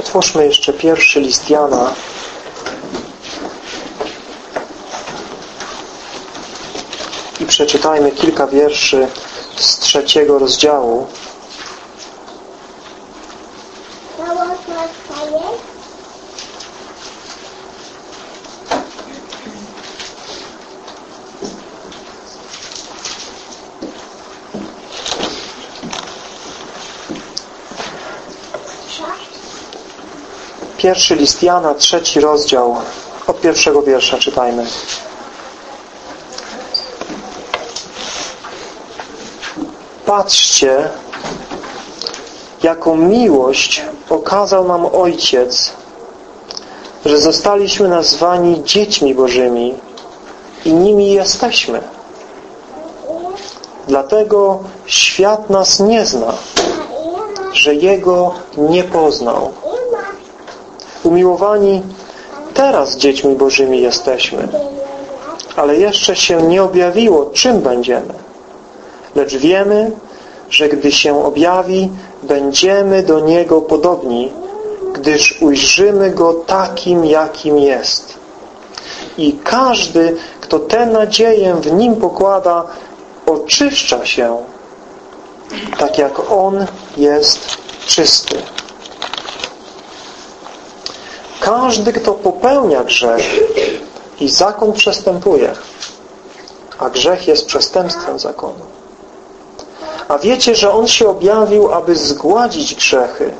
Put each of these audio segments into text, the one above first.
Otwórzmy jeszcze pierwszy list Jana. I przeczytajmy kilka wierszy z trzeciego rozdziału. Pierwszy list Jana, trzeci rozdział, od pierwszego wiersza czytajmy. Patrzcie, jaką miłość okazał nam Ojciec, że zostaliśmy nazwani dziećmi Bożymi i nimi jesteśmy. Dlatego świat nas nie zna, że Jego nie poznał. Umiłowani, teraz dziećmi Bożymi jesteśmy, ale jeszcze się nie objawiło, czym będziemy. Lecz wiemy, że gdy się objawi, będziemy do Niego podobni, gdyż ujrzymy Go takim, jakim jest. I każdy, kto tę nadzieję w Nim pokłada, oczyszcza się, tak jak On jest czysty. Każdy, kto popełnia grzech i zakon przestępuje, a grzech jest przestępstwem zakonu. A wiecie, że On się objawił, aby zgładzić grzechy,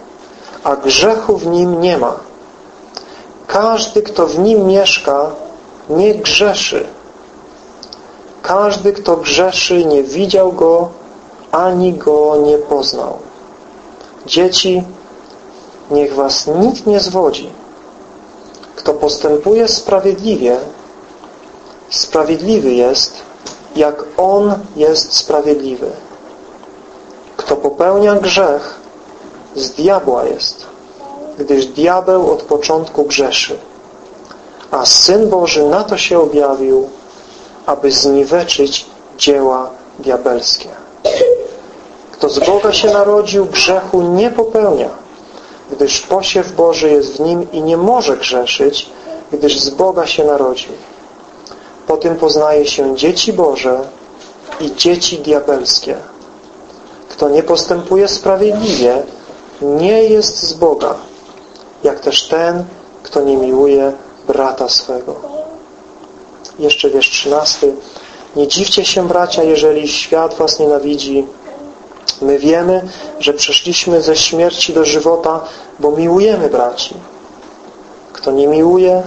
a grzechu w Nim nie ma. Każdy, kto w Nim mieszka, nie grzeszy. Każdy, kto grzeszy, nie widział Go, ani Go nie poznał. Dzieci, niech was nikt nie zwodzi. Kto postępuje sprawiedliwie, sprawiedliwy jest, jak On jest sprawiedliwy. Kto popełnia grzech, z diabła jest, gdyż diabeł od początku grzeszy. A Syn Boży na to się objawił, aby zniweczyć dzieła diabelskie. Kto z Boga się narodził, grzechu nie popełnia, gdyż posiew Boży jest w nim i nie może grzeszyć, gdyż z Boga się narodził. Po tym poznaje się dzieci Boże i dzieci diabelskie. Kto nie postępuje sprawiedliwie, nie jest z Boga, jak też ten, kto nie miłuje brata swego. Jeszcze wiersz trzynasty. Nie dziwcie się, bracia, jeżeli świat was nienawidzi. My wiemy, że przeszliśmy ze śmierci do żywota, bo miłujemy braci. Kto nie miłuje,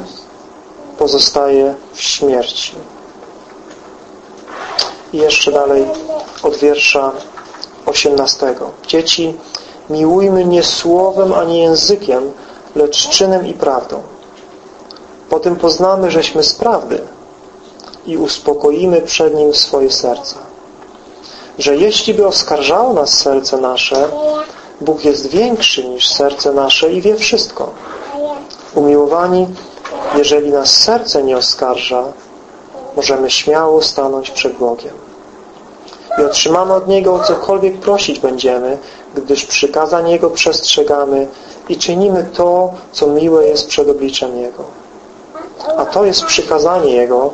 pozostaje w śmierci. I jeszcze dalej od wiersza 18. Dzieci, miłujmy nie słowem ani językiem, lecz czynem i prawdą. Potem poznamy, żeśmy z prawdy i uspokoimy przed Nim swoje serca. Że jeśli by oskarżało nas serce nasze, Bóg jest większy niż serce nasze i wie wszystko. Umiłowani, jeżeli nas serce nie oskarża, możemy śmiało stanąć przed Bogiem. I otrzymamy od Niego cokolwiek prosić będziemy, gdyż przykazań Jego przestrzegamy i czynimy to, co miłe jest przed obliczem Jego. A to jest przykazanie Jego,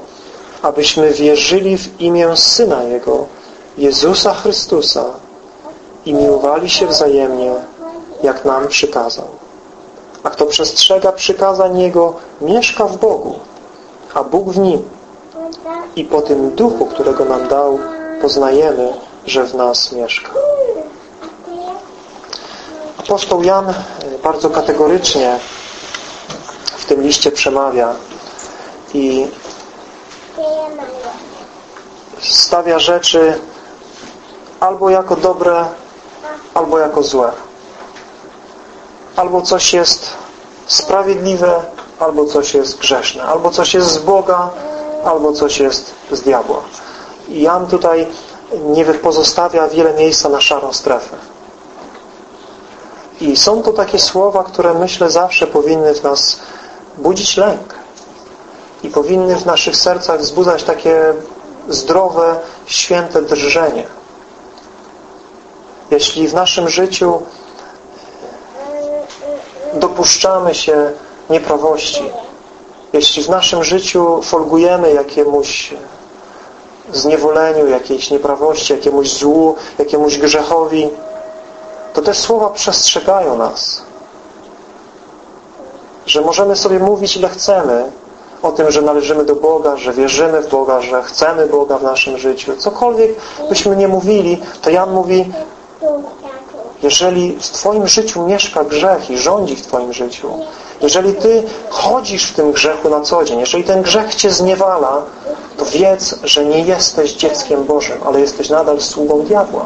abyśmy wierzyli w imię Syna Jego, Jezusa Chrystusa i miłowali się wzajemnie, jak nam przykazał. A kto przestrzega przykazań Jego, mieszka w Bogu, a Bóg w nim. I po tym duchu, którego nam dał, poznajemy, że w nas mieszka. Apostoł Jan bardzo kategorycznie w tym liście przemawia i stawia rzeczy albo jako dobre, albo jako złe. Albo coś jest sprawiedliwe, albo coś jest grzeszne. Albo coś jest z Boga, albo coś jest z diabła. I Jan tutaj nie pozostawia wiele miejsca na szarą strefę. I są to takie słowa, które myślę zawsze powinny w nas budzić lęk. I powinny w naszych sercach wzbudzać takie zdrowe, święte drżenie. Jeśli w naszym życiu dopuszczamy się nieprawości, jeśli w naszym życiu folgujemy jakiemuś zniewoleniu, jakiejś nieprawości, jakiemuś złu, jakiemuś grzechowi, to te słowa przestrzegają nas, że możemy sobie mówić ile chcemy o tym, że należymy do Boga, że wierzymy w Boga, że chcemy Boga w naszym życiu. Cokolwiek byśmy nie mówili, to Jan mówi, jeżeli w Twoim życiu mieszka grzech i rządzi w Twoim życiu, jeżeli Ty chodzisz w tym grzechu na co dzień, jeżeli ten grzech Cię zniewala, to wiedz, że nie jesteś dzieckiem Bożym, ale jesteś nadal sługą diabła.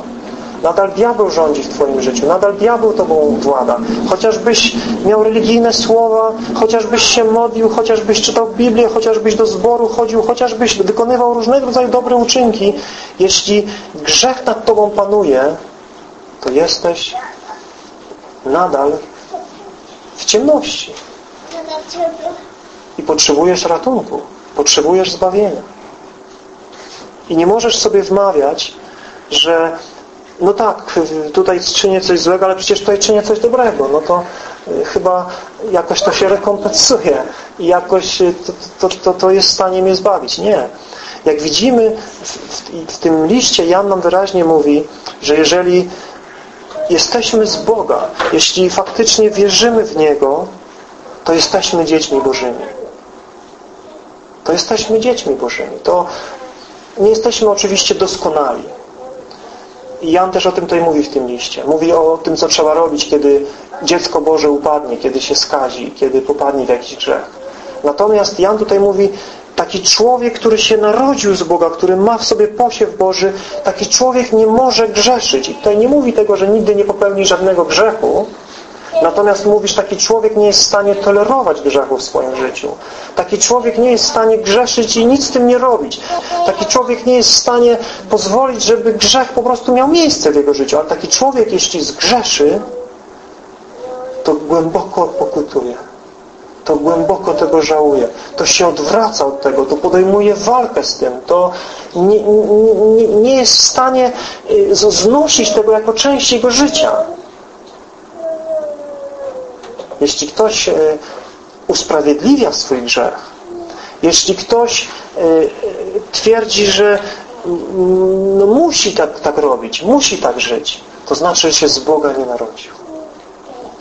Nadal diabeł rządzi w Twoim życiu, nadal diabeł Tobą włada. Chociażbyś miał religijne słowa, chociażbyś się modlił, chociażbyś czytał Biblię, chociażbyś do zboru chodził, chociażbyś wykonywał różnego rodzaju dobre uczynki, jeśli grzech nad Tobą panuje, to jesteś nadal w ciemności. I potrzebujesz ratunku, potrzebujesz zbawienia. I nie możesz sobie wmawiać, że no tak, tutaj czynię coś złego, ale przecież tutaj czynię coś dobrego. No to y, chyba jakoś to się rekompensuje i jakoś y, to, to, to, to jest w stanie mnie zbawić. Nie. Jak widzimy w, w, w tym liście Jan nam wyraźnie mówi, że jeżeli jesteśmy z Boga, jeśli faktycznie wierzymy w Niego, to jesteśmy dziećmi Bożymi. To jesteśmy dziećmi Bożymi. To nie jesteśmy oczywiście doskonali. I Jan też o tym tutaj mówi w tym liście. Mówi o tym, co trzeba robić, kiedy dziecko Boże upadnie, kiedy się skazi, kiedy popadnie w jakiś grzech. Natomiast Jan tutaj mówi, taki człowiek, który się narodził z Boga, który ma w sobie posiew Boży, taki człowiek nie może grzeszyć. I tutaj nie mówi tego, że nigdy nie popełni żadnego grzechu, Natomiast mówisz, taki człowiek nie jest w stanie tolerować grzechu w swoim życiu. Taki człowiek nie jest w stanie grzeszyć i nic z tym nie robić. Taki człowiek nie jest w stanie pozwolić, żeby grzech po prostu miał miejsce w jego życiu. Ale taki człowiek, jeśli zgrzeszy, to głęboko pokutuje. To głęboko tego żałuje. To się odwraca od tego. To podejmuje walkę z tym. To nie, nie, nie jest w stanie y, znosić tego jako część jego życia. Jeśli ktoś e, usprawiedliwia swój grzech, jeśli ktoś e, twierdzi, że mm, no musi tak, tak robić, musi tak żyć, to znaczy, że się z Boga nie narodził.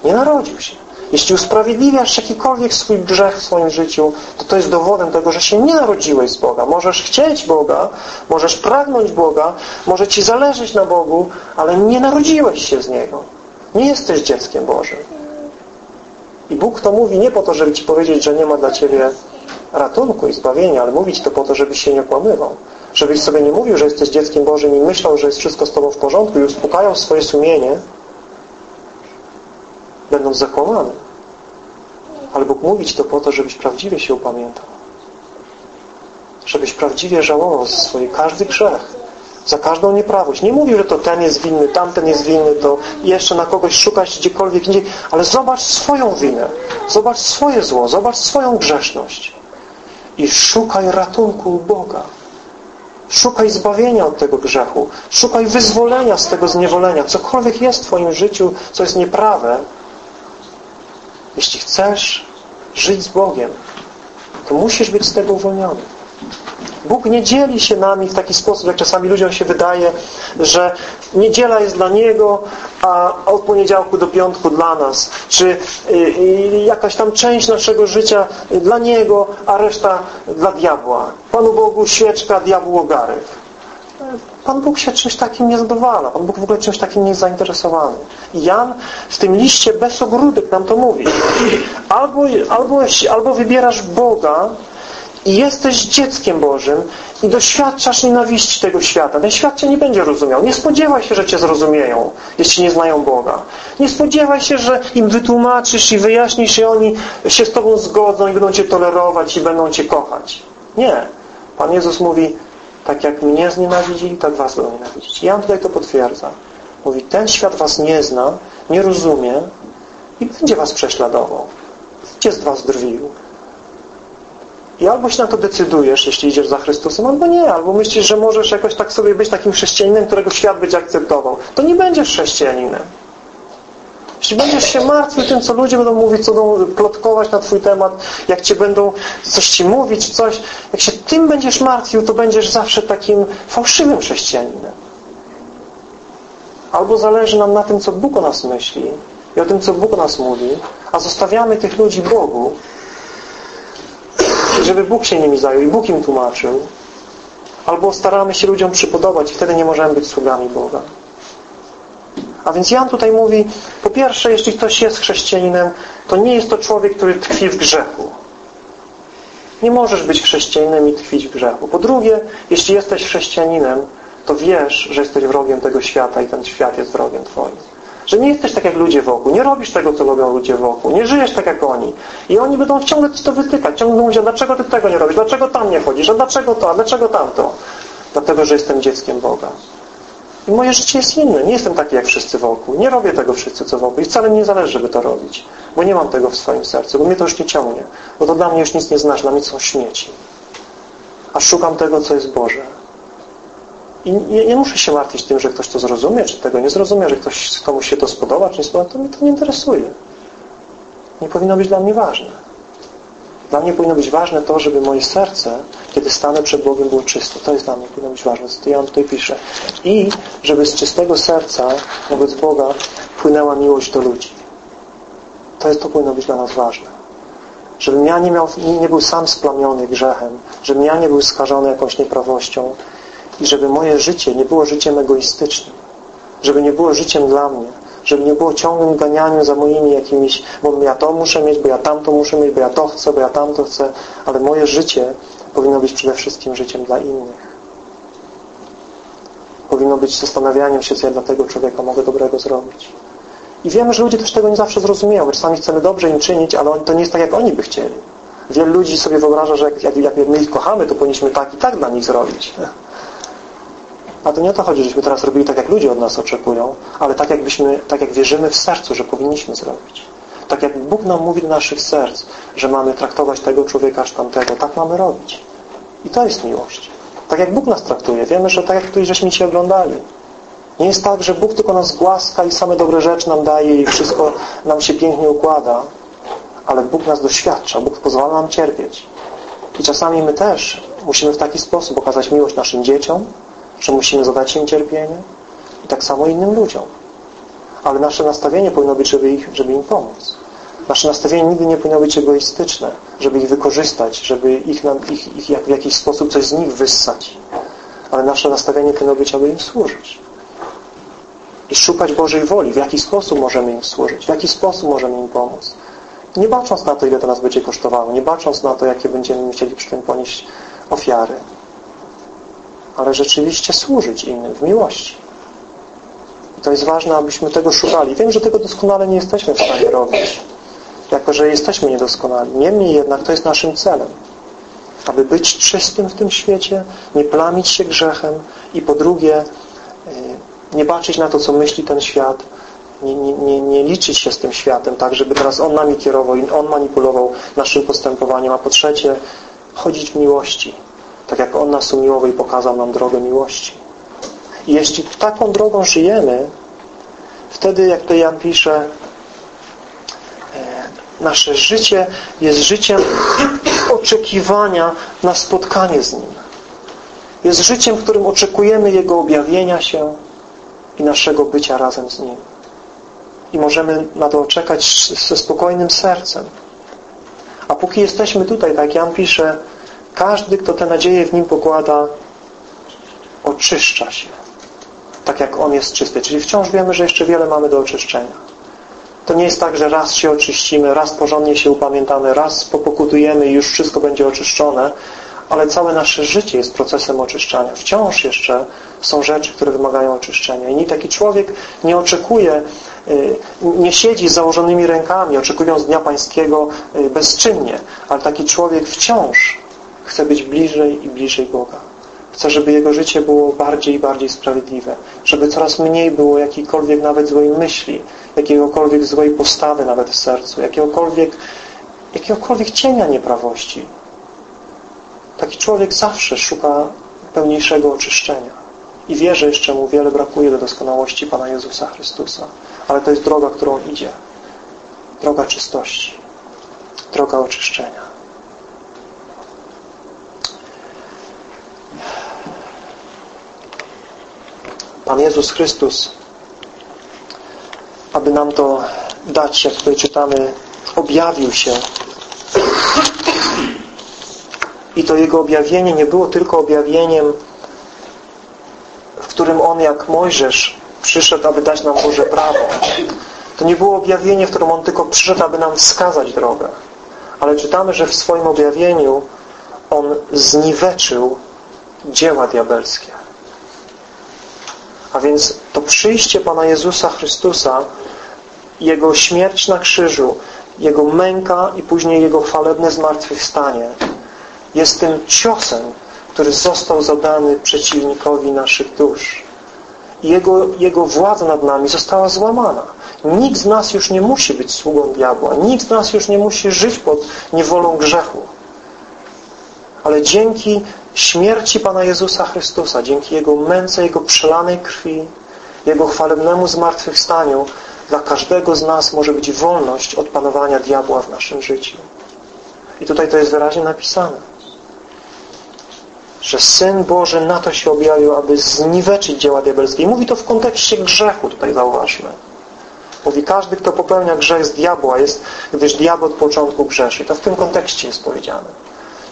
Nie narodził się. Jeśli usprawiedliwiasz jakikolwiek swój grzech w swoim życiu, to to jest dowodem tego, że się nie narodziłeś z Boga. Możesz chcieć Boga, możesz pragnąć Boga, może Ci zależeć na Bogu, ale nie narodziłeś się z Niego. Nie jesteś dzieckiem Bożym. I Bóg to mówi nie po to, żeby Ci powiedzieć, że nie ma dla Ciebie ratunku i zbawienia, ale mówić to po to, żebyś się nie okłamywał. Żebyś sobie nie mówił, że jesteś dzieckiem Bożym i myślał, że jest wszystko z Tobą w porządku i uspokajał swoje sumienie, będąc zakłamany. Ale Bóg mówić to po to, żebyś prawdziwie się upamiętał. Żebyś prawdziwie żałował za swój każdy grzech za każdą nieprawość. Nie mówi, że to ten jest winny, tamten jest winny, to jeszcze na kogoś szukać gdziekolwiek indziej, ale zobacz swoją winę, zobacz swoje zło, zobacz swoją grzeszność i szukaj ratunku u Boga. Szukaj zbawienia od tego grzechu. Szukaj wyzwolenia z tego zniewolenia. Cokolwiek jest w Twoim życiu, co jest nieprawe, jeśli chcesz żyć z Bogiem, to musisz być z tego uwolniony. Bóg nie dzieli się nami w taki sposób, jak czasami ludziom się wydaje, że niedziela jest dla Niego, a od poniedziałku do piątku dla nas. Czy y, y, jakaś tam część naszego życia dla Niego, a reszta dla diabła. Panu Bogu świeczka, diabłu ogarek. Pan Bóg się czymś takim nie zadowala. Pan Bóg w ogóle czymś takim nie jest zainteresowany. I Jan w tym liście bez ogródek nam to mówi. Albo, albo, albo wybierasz Boga, i jesteś dzieckiem Bożym i doświadczasz nienawiści tego świata. Ten świat Cię nie będzie rozumiał. Nie spodziewaj się, że Cię zrozumieją, jeśli nie znają Boga. Nie spodziewaj się, że im wytłumaczysz i wyjaśnisz i oni się z Tobą zgodzą i będą Cię tolerować i będą Cię kochać. Nie. Pan Jezus mówi, tak jak mnie znienawidzili, tak Was będą nienawidzić. Jan tutaj to potwierdza. Mówi, ten świat Was nie zna, nie rozumie i będzie Was prześladował. Będzie z Was drwił. I albo się na to decydujesz, jeśli idziesz za Chrystusem, albo nie. Albo myślisz, że możesz jakoś tak sobie być takim chrześcijaninem, którego świat będzie akceptował. To nie będziesz chrześcijaninem. Jeśli będziesz się martwił tym, co ludzie będą mówić, co będą plotkować na Twój temat, jak Cię będą coś Ci mówić, coś, jak się tym będziesz martwił, to będziesz zawsze takim fałszywym chrześcijaninem. Albo zależy nam na tym, co Bóg o nas myśli i o tym, co Bóg o nas mówi, a zostawiamy tych ludzi Bogu, żeby Bóg się nimi zajął i Bóg im tłumaczył, albo staramy się ludziom przypodobać i wtedy nie możemy być sługami Boga. A więc Jan tutaj mówi, pierwsze, jeśli ktoś jest chrześcijaninem, to nie jest to człowiek, który tkwi w grzechu. Nie możesz być chrześcijaninem i tkwić w grzechu. Po drugie, jeśli jesteś chrześcijaninem, to wiesz, że jesteś wrogiem tego świata i ten świat jest wrogiem Twoim. Że nie jesteś tak jak ludzie wokół, nie robisz tego, co robią ludzie wokół, nie żyjesz tak jak oni. I oni będą ciągle Ci to wytykać, ciągle mówić, dlaczego Ty tego nie robisz, dlaczego tam nie chodzisz, a dlaczego to, a dlaczego tamto. Dlatego, że jestem dzieckiem Boga. I moje życie jest inne. Nie jestem taki jak wszyscy wokół. Nie robię tego wszyscy, co wokół. I wcale nie zależy, żeby to robić. Bo nie mam tego w swoim sercu, bo mnie to już nie ciągnie. Bo to dla mnie już nic nie znaczy, dla mnie są śmieci. A szukam tego, co jest Boże. I nie, nie, muszę się martwić tym, że ktoś to zrozumie, czy tego nie zrozumie, że ktoś komuś się to spodoba, czy nie spodoba. To mnie to nie interesuje. Nie powinno być dla mnie ważne. Dla mnie powinno być ważne to, żeby moje serce, kiedy stanę przed Bogiem, było czyste. To jest dla mnie powinno być ważne. Co ja Jan tutaj piszę. I żeby z czystego serca wobec Boga płynęła miłość do ludzi. To jest to powinno być dla nas ważne. Żebym ja nie, miał, nie był sam splamiony grzechem, żebym ja nie był skażony jakąś nieprawością i żeby moje życie nie było życiem egoistycznym. Żeby nie było życiem dla mnie, żeby nie było ciągłym ganianiu za moimi jakimiś, bo ja to muszę mieć, bo ja tamto muszę mieć, bo ja to chcę, bo ja tamto chcę, ale moje życie powinno być przede wszystkim życiem dla innych. Powinno być zastanawianiem się, co ja dla tego człowieka mogę dobrego zrobić. I wiemy, że ludzie też tego nie zawsze zrozumieją. Czasami chcemy dobrze im czynić, ale to nie jest tak, jak oni by chcieli. Wielu ludzi sobie wyobraża, że jak, jak, jak my ich kochamy, to powinniśmy tak i tak dla nich zrobić. A to nie o to chodzi, żebyśmy teraz robili tak, jak ludzie od nas oczekują, ale tak, jakbyśmy, tak jak wierzymy w sercu, że powinniśmy zrobić. Tak jak Bóg nam mówi do naszych serc, że mamy traktować tego człowieka aż tamtego, tak mamy robić. I to jest miłość. Tak jak Bóg nas traktuje. Wiemy, że tak jak tutaj żeśmy się oglądali. Nie jest tak, że Bóg tylko nas głaska i same dobre rzeczy nam daje i wszystko nam się pięknie układa, ale Bóg nas doświadcza, Bóg pozwala nam cierpieć. I czasami my też musimy w taki sposób okazać miłość naszym dzieciom, że musimy zadać im cierpienie i tak samo innym ludziom. Ale nasze nastawienie powinno być, żeby, ich, żeby im pomóc. Nasze nastawienie nigdy nie powinno być egoistyczne, żeby ich wykorzystać, żeby ich, ich, ich jak, w jakiś sposób coś z nich wyssać. Ale nasze nastawienie powinno być, aby im służyć. I szukać Bożej woli, w jaki sposób możemy im służyć, w jaki sposób możemy im pomóc. Nie bacząc na to, ile to nas będzie kosztowało, nie bacząc na to, jakie będziemy musieli przy tym ponieść ofiary ale rzeczywiście służyć innym w miłości. I to jest ważne, abyśmy tego szukali. Wiem, że tego doskonale nie jesteśmy w stanie robić, jako że jesteśmy niedoskonali. Niemniej jednak to jest naszym celem. Aby być czystym w tym świecie, nie plamić się grzechem i po drugie e, nie baczyć na to, co myśli ten świat, nie, nie, nie, nie liczyć się z tym światem, tak, żeby teraz on nami kierował i on manipulował naszym postępowaniem, a po trzecie chodzić w miłości, tak jak On nas umiłował i pokazał nam drogę miłości. I jeśli taką drogą żyjemy, wtedy, jak to Jan pisze, e, nasze życie jest życiem oczekiwania na spotkanie z Nim. Jest życiem, w którym oczekujemy Jego objawienia się i naszego bycia razem z Nim. I możemy na to czekać ze spokojnym sercem. A póki jesteśmy tutaj, tak Jan pisze, każdy, kto tę nadzieję w Nim pokłada, oczyszcza się. Tak jak On jest czysty. Czyli wciąż wiemy, że jeszcze wiele mamy do oczyszczenia. To nie jest tak, że raz się oczyścimy, raz porządnie się upamiętamy, raz popokutujemy i już wszystko będzie oczyszczone, ale całe nasze życie jest procesem oczyszczania. Wciąż jeszcze są rzeczy, które wymagają oczyszczenia. I taki człowiek nie oczekuje, y, nie siedzi z założonymi rękami, oczekując Dnia Pańskiego y, bezczynnie, ale taki człowiek wciąż Chce być bliżej i bliżej Boga. Chce, żeby jego życie było bardziej i bardziej sprawiedliwe. Żeby coraz mniej było jakiejkolwiek nawet złej myśli, jakiegokolwiek złej postawy nawet w sercu, jakiegokolwiek, jakiegokolwiek cienia nieprawości. Taki człowiek zawsze szuka pełniejszego oczyszczenia. I wie, że jeszcze mu wiele brakuje do doskonałości Pana Jezusa Chrystusa. Ale to jest droga, którą idzie. Droga czystości. Droga oczyszczenia. Jezus Chrystus, aby nam to dać, jak tutaj czytamy, objawił się. I to Jego objawienie nie było tylko objawieniem, w którym On jak Mojżesz przyszedł, aby dać nam Boże prawo. To nie było objawienie, w którym On tylko przyszedł, aby nam wskazać drogę. Ale czytamy, że w swoim objawieniu On zniweczył dzieła diabelskie. A więc to przyjście Pana Jezusa Chrystusa, Jego śmierć na krzyżu, Jego męka i później Jego chwalebne zmartwychwstanie jest tym ciosem, który został zadany przeciwnikowi naszych dusz. Jego, jego władza nad nami została złamana. Nikt z nas już nie musi być sługą diabła. Nikt z nas już nie musi żyć pod niewolą grzechu. Ale dzięki śmierci Pana Jezusa Chrystusa, dzięki Jego męce, Jego przelanej krwi, Jego chwalebnemu zmartwychwstaniu, dla każdego z nas może być wolność od panowania diabła w naszym życiu. I tutaj to jest wyraźnie napisane. Że Syn Boży na to się objawił, aby zniweczyć dzieła diabelskie. I mówi to w kontekście grzechu, tutaj zauważmy. Mówi, każdy, kto popełnia grzech z diabła jest, gdyż diabeł od początku grzeszy. To w tym kontekście jest powiedziane.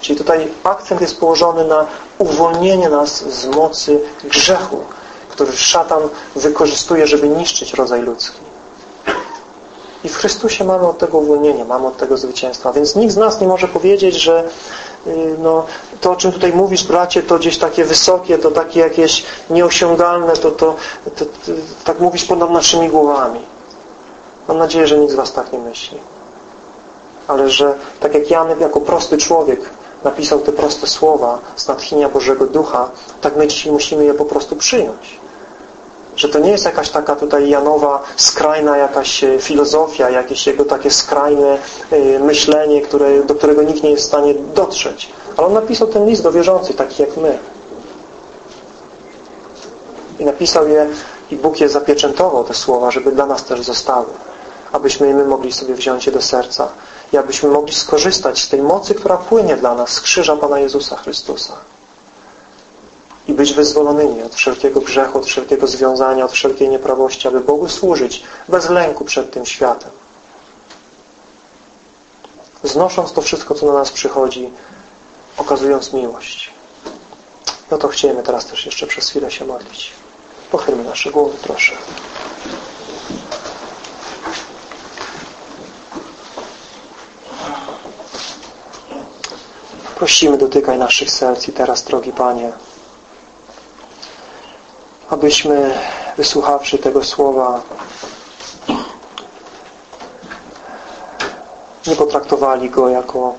Czyli tutaj akcent jest położony na uwolnienie nas z mocy grzechu, który szatan wykorzystuje, żeby niszczyć rodzaj ludzki. I w Chrystusie mamy od tego uwolnienie, mamy od tego zwycięstwa. Więc nikt z nas nie może powiedzieć, że y, no, to, o czym tutaj mówisz, bracie, to gdzieś takie wysokie, to takie jakieś nieosiągalne, to, to, to, to tak mówisz ponad naszymi głowami. Mam nadzieję, że nikt z Was tak nie myśli. Ale że tak jak Janek jako prosty człowiek napisał te proste słowa z natchnienia Bożego Ducha, tak my dzisiaj musimy je po prostu przyjąć. Że to nie jest jakaś taka tutaj Janowa skrajna jakaś e, filozofia, jakieś jego takie skrajne e, myślenie, które, do którego nikt nie jest w stanie dotrzeć. Ale on napisał ten list do wierzących, takich jak my. I napisał je i Bóg je zapieczętował, te słowa, żeby dla nas też zostały. Abyśmy my mogli sobie wziąć je do serca i abyśmy mogli skorzystać z tej mocy, która płynie dla nas z krzyża Pana Jezusa Chrystusa. I być wyzwolonymi od wszelkiego grzechu, od wszelkiego związania, od wszelkiej nieprawości, aby Bogu służyć bez lęku przed tym światem. Znosząc to wszystko, co na nas przychodzi, okazując miłość. No to chcemy teraz też jeszcze przez chwilę się modlić. Pochylmy nasze głowy, proszę. Prosimy, dotykaj naszych serc i teraz, drogi Panie, abyśmy, wysłuchawszy tego słowa, nie potraktowali go jako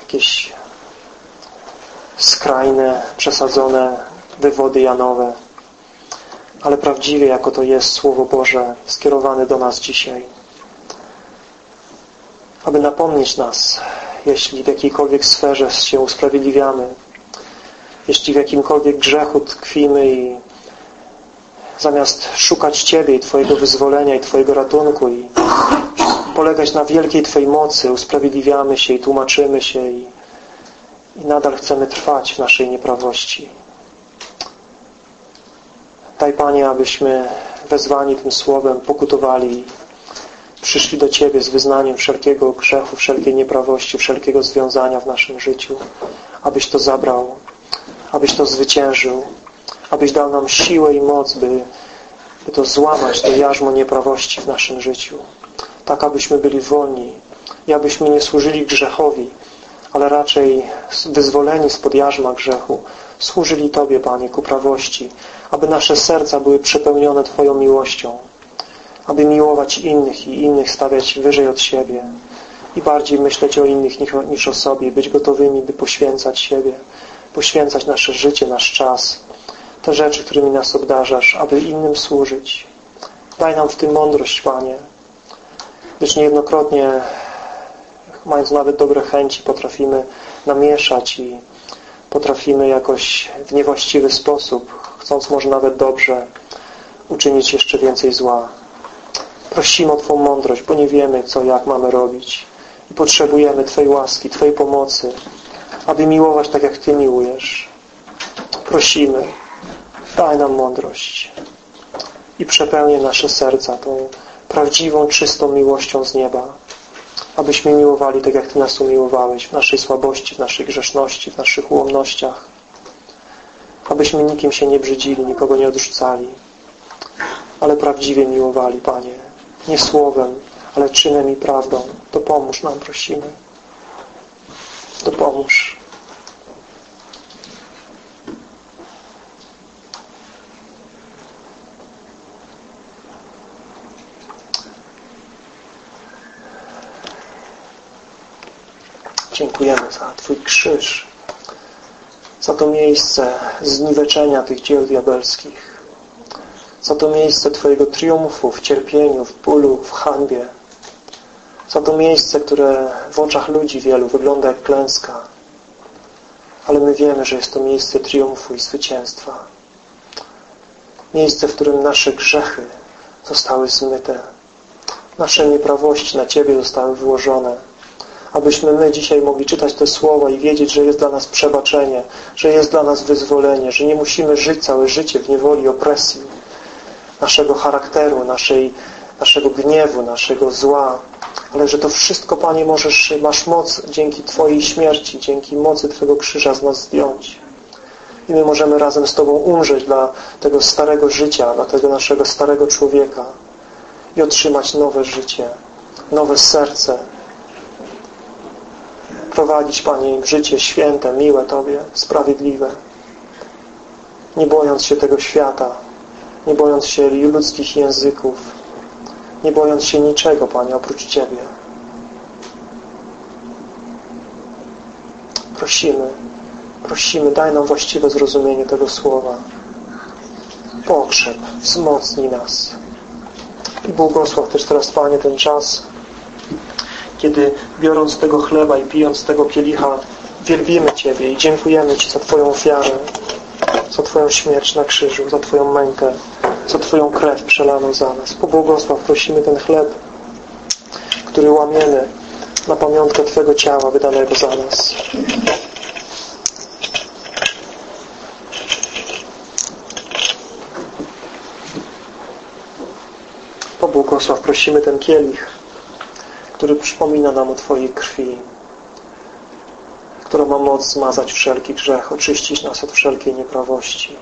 jakieś skrajne, przesadzone wywody Janowe, ale prawdziwie jako to jest Słowo Boże skierowane do nas dzisiaj. Aby napomnieć nas jeśli w jakiejkolwiek sferze się usprawiedliwiamy, jeśli w jakimkolwiek grzechu tkwimy i zamiast szukać Ciebie i Twojego wyzwolenia i Twojego ratunku i polegać na wielkiej Twojej mocy, usprawiedliwiamy się i tłumaczymy się i, i nadal chcemy trwać w naszej nieprawości. Daj Panie, abyśmy wezwani tym słowem pokutowali przyszli do Ciebie z wyznaniem wszelkiego grzechu, wszelkiej nieprawości, wszelkiego związania w naszym życiu, abyś to zabrał, abyś to zwyciężył, abyś dał nam siłę i moc, by, by to złamać, to jarzmo nieprawości w naszym życiu. Tak, abyśmy byli wolni i abyśmy nie służyli grzechowi, ale raczej wyzwoleni spod jarzma grzechu, służyli Tobie, Panie, ku prawości, aby nasze serca były przepełnione Twoją miłością, aby miłować innych i innych stawiać wyżej od siebie i bardziej myśleć o innych niż o sobie, być gotowymi, by poświęcać siebie, poświęcać nasze życie, nasz czas, te rzeczy, którymi nas obdarzasz, aby innym służyć. Daj nam w tym mądrość, Panie, gdyż niejednokrotnie, mając nawet dobre chęci, potrafimy namieszać i potrafimy jakoś w niewłaściwy sposób, chcąc może nawet dobrze, uczynić jeszcze więcej zła. Prosimy o Twą mądrość, bo nie wiemy, co, jak mamy robić. I potrzebujemy Twojej łaski, Twojej pomocy, aby miłować tak, jak Ty miłujesz. Prosimy, daj nam mądrość i przepełnię nasze serca tą prawdziwą, czystą miłością z nieba, abyśmy miłowali tak, jak Ty nas umiłowałeś w naszej słabości, w naszej grzeszności, w naszych ułomnościach, abyśmy nikim się nie brzydzili, nikogo nie odrzucali, ale prawdziwie miłowali, Panie, nie słowem, ale czynem i prawdą. To pomóż nam, prosimy. To pomóż. Dziękujemy za Twój krzyż, za to miejsce zniweczenia tych dzieł diabelskich, za to miejsce Twojego triumfu w cierpieniu, w bólu, w hańbie, za to miejsce, które w oczach ludzi wielu wygląda jak klęska, ale my wiemy, że jest to miejsce triumfu i zwycięstwa. Miejsce, w którym nasze grzechy zostały zmyte, nasze nieprawości na Ciebie zostały wyłożone, abyśmy my dzisiaj mogli czytać te słowa i wiedzieć, że jest dla nas przebaczenie, że jest dla nas wyzwolenie, że nie musimy żyć całe życie w niewoli opresji naszego charakteru, naszej, naszego gniewu, naszego zła, ale że to wszystko, Panie, możesz, masz moc dzięki Twojej śmierci, dzięki mocy Twojego krzyża z nas zdjąć. I my możemy razem z Tobą umrzeć dla tego starego życia, dla tego naszego starego człowieka i otrzymać nowe życie, nowe serce, prowadzić, Panie, życie święte, miłe Tobie, sprawiedliwe. Nie bojąc się tego świata, nie bojąc się ludzkich języków, nie bojąc się niczego, Panie, oprócz Ciebie. Prosimy, prosimy, daj nam właściwe zrozumienie tego słowa. Pokrzep, wzmocnij nas. I błogosław też teraz, Panie, ten czas, kiedy biorąc tego chleba i pijąc tego kielicha, wielbimy Ciebie i dziękujemy Ci za Twoją ofiarę, za Twoją śmierć na krzyżu, za Twoją mękę, za Twoją krew przelaną za nas. Pobłogosław, prosimy ten chleb, który łamiemy na pamiątkę Twojego ciała wydanego za nas. Pobłogosław, prosimy ten kielich, który przypomina nam o Twojej krwi, która ma moc zmazać wszelki grzech, oczyścić nas od wszelkiej nieprawości.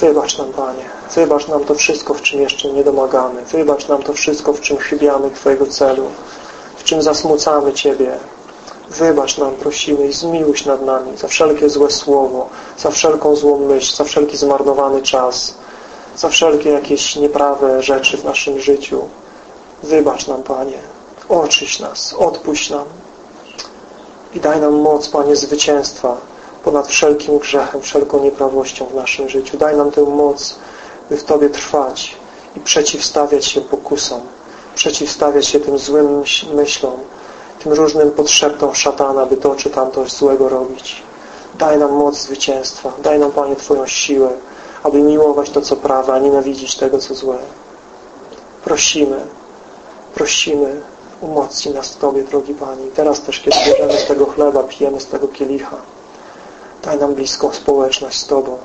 Wybacz nam, Panie, wybacz nam to wszystko, w czym jeszcze nie domagamy. Wybacz nam to wszystko, w czym chybiamy Twojego celu, w czym zasmucamy Ciebie. Wybacz nam, prosimy i zmiłuj nad nami za wszelkie złe słowo, za wszelką złą myśl, za wszelki zmarnowany czas, za wszelkie jakieś nieprawe rzeczy w naszym życiu. Wybacz nam, Panie. Oczyś nas, odpuść nam. I daj nam moc, Panie, zwycięstwa ponad wszelkim grzechem, wszelką nieprawością w naszym życiu. Daj nam tę moc, by w Tobie trwać i przeciwstawiać się pokusom, przeciwstawiać się tym złym myślom, tym różnym podszeptom szatana, by to czy tamto złego robić. Daj nam moc zwycięstwa. Daj nam, Panie, Twoją siłę, aby miłować to, co prawe, a nienawidzić tego, co złe. Prosimy, prosimy, umocnij nas w Tobie, drogi Panie. Teraz też, kiedy bierzemy z tego chleba, pijemy z tego kielicha, daj nam bliską społeczność z Tobą.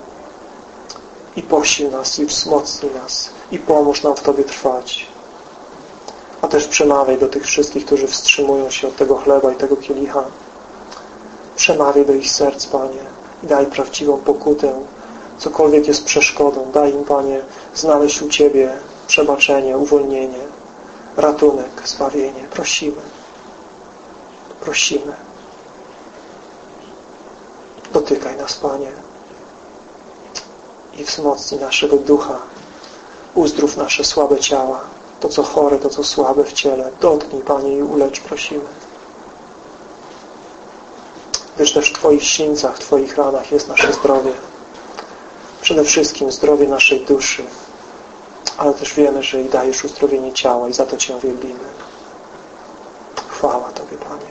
I posil nas, i wzmocnij nas, i pomóż nam w Tobie trwać. A też przemawiaj do tych wszystkich, którzy wstrzymują się od tego chleba i tego kielicha. Przemawiaj do ich serc, Panie, i daj prawdziwą pokutę. Cokolwiek jest przeszkodą, daj im, Panie, znaleźć u Ciebie przebaczenie, uwolnienie, ratunek, zbawienie. Prosimy. Prosimy. Dotykaj nas, Panie. I wzmocnij naszego ducha. Uzdrów nasze słabe ciała. To, co chore, to, co słabe w ciele. Dotknij, Panie, i ulecz, prosimy. Gdyż też w Twoich sińcach, w Twoich ranach jest nasze zdrowie. Przede wszystkim zdrowie naszej duszy, ale też wiemy, że i dajesz uzdrowienie ciała i za to Cię wielbimy. Chwała Tobie, Panie.